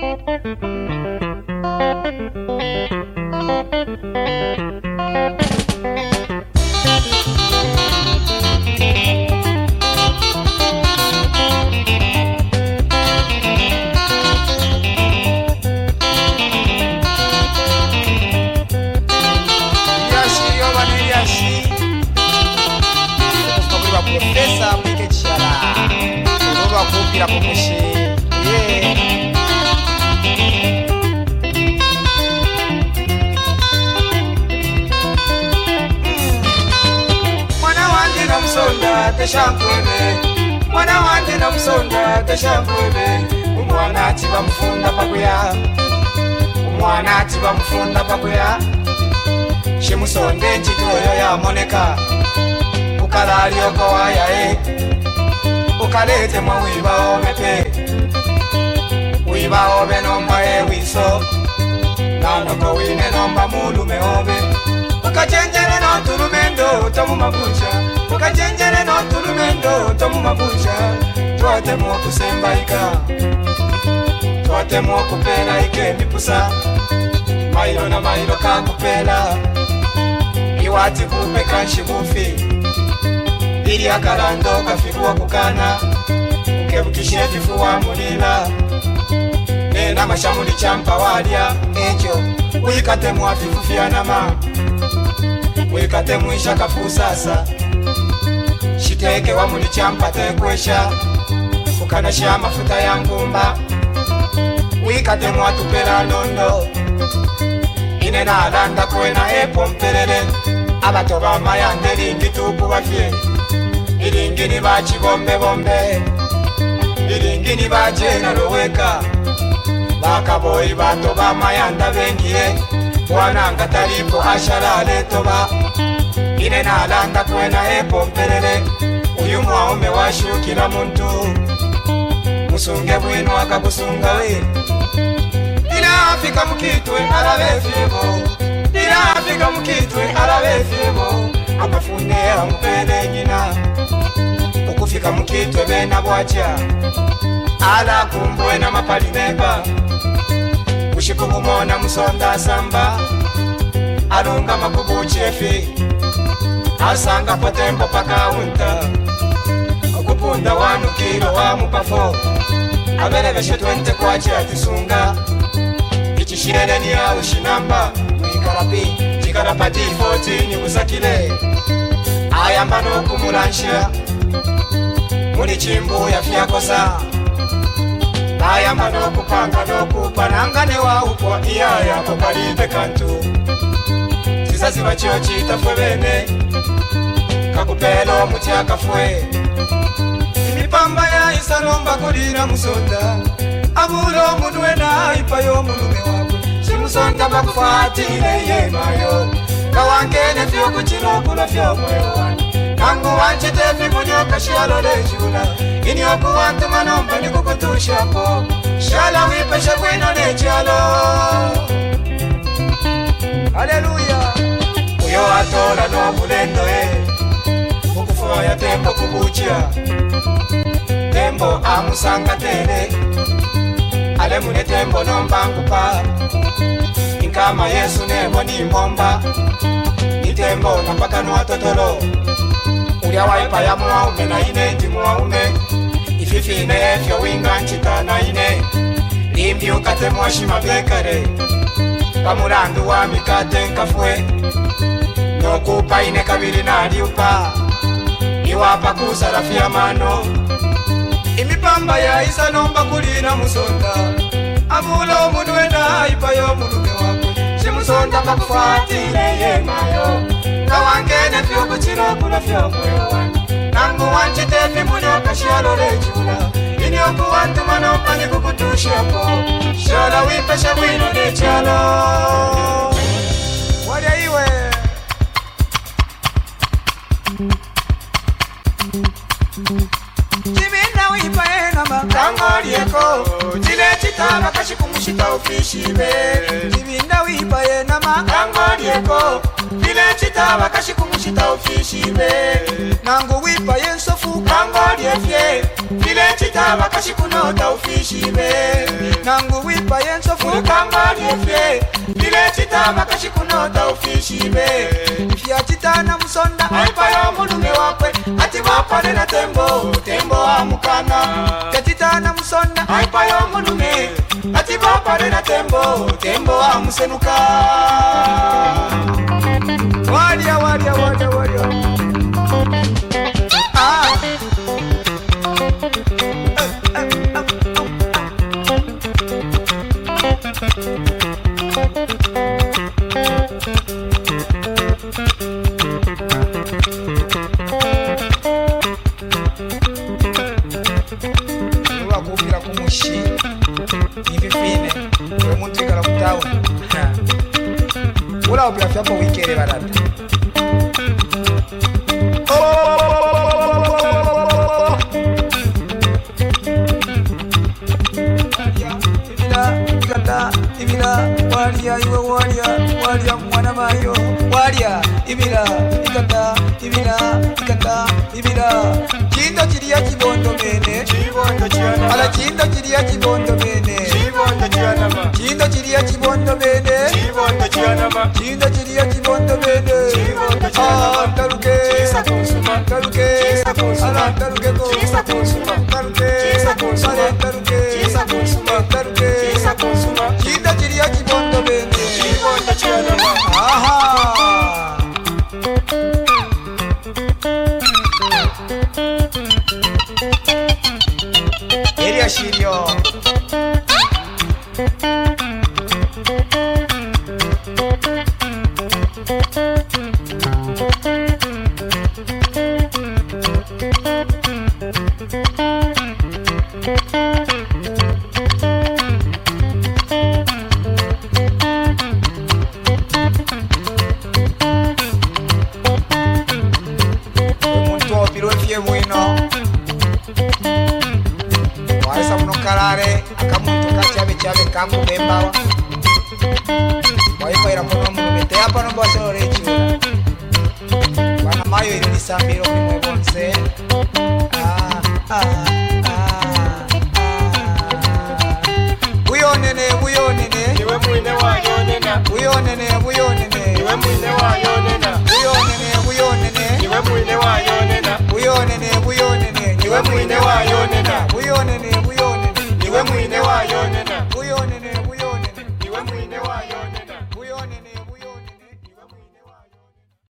Thank you. teshamfume mwana wange namusonda teshamfume umwana ati bamufunda pakuya umwana ati bamufunda pakuya chimusonde chitoyo yamoneka ukalaliokowayae eh. ukalete mwa wibaomete wibaobe nomba ewiso eh, nanoko wine nomba mulume ome ukachenjele notulumendo tomumakucha kajenjere n'oturumendo tomumabuja twatemu okusembaika twatemu okupeera mipusa mailo na mailo kakupeera iwati kupe kanshibufi ili akalando kafirwa kukana ukebukishire wa mulila nena mashamuli champa walya ekyo wikatemu afifufyanama wikatemu kafu sasa kitekewa muli kyampa tekwesha kukana sha mafuta ya mbumba wikate mwatupela londo ine nalanda kwena epo mpelele abato bamayande lingi tupu bafye ilingi ni bachibombebombe ilingi ni bajena loweka bakaboyi bato bamayanda bengiye wananga talipo ashalale toba ine nalanda kwena epo mpelele mwa umewashukira muntu musunge bwino akagusunga we dirafika mukitwe arabefyebo dirafika mukitwe arabefyebo amafunera mupene nyina ukufika mukitwe bena bwatya alakumbwe n'amapali meba kushikubumona musonda asamba alunga makubuchefi asanga potembo pakaunta mukunda wanukilo wamupafo aberebeshe twente kwacatisunga ikishieleni yawu shinamba mwikarapi jikarapati 14 busakile ayamba n'okumulansha muli chimbuya fyakosa ayamba n'okupanga n'okupa nanga newawukwa iyayako kalibe kantu kizazi bakyo kitafwe bene kakupela akafwe nomba kulira musota abula omunwe naipayo omulume wako simusota bakufatire yemayo kawangene vyokukira okula vyomwewana kanguwancitevi mulyoka shalola ejula ini okuwantuma nomba nikukutushako shala wipesha kwino nejalo aleluya uyo atola nomulendoe okufoya tembo kubucya amusanga tere ale munete mbono mbangupa inkama yesu nembo nimbomba nitembo nambakanuatotolo ulya waipa ya muwaume naine ndi muwaume ififine efyo winga ncita naine nimbyukate mwashima vyekale pamulandu wa mikate nkafue nokupa ine kabili naliupa niwapa kuzarafia mano mamba yaisa nomba kulina musonda abula omunwe naipayo omulume wako cimusonda bakufatile yemayo kawangene vyokucila kula vyomoyo wane nangu wancitepi muliakashalole cula iniokuwantuma nomba nikukutushepo shala wipesha mwino nichalo Mm-hmm ngalieko cile citaba kacikumusita ufishibe ibinda wibaye namangangalieko ile citaba kacikumusita ufishibe nangu wibaye nsofu kangalievye ile citaba kacikunota ufishibe nangu wibaye nsofu kangalievye ile citaba kacikunota ufishibe fya citana musonda aipayo mulume wakwe ati wapanena tembo tembo amukana ah papa yo monume nati bapare na tembo tembo amusenuka waliawaliawaliawaliawali ibira ikata ibira ikata ibira chindo chiriya chibondo mene chibondo chiana ala chindo chiriya chibondo mene chibondo chiana ma chindo chiriya chibondo mene chibondo chiana ma chindo chiriya chibondo mene chibondo chiana ma taruke chisa consuma taruke chisa consuma ala taruke ko chisa consuma Ele é xirio. kamu bemba wa wai paira mpono a apa no bose orechi wana mayo ili nisambiro kimwe bonse ah ah ah buyonene ah. oh, buyonene oh, iwe mwine wayonena buyonene oh, buyonene iwe mwine wayonena buyonene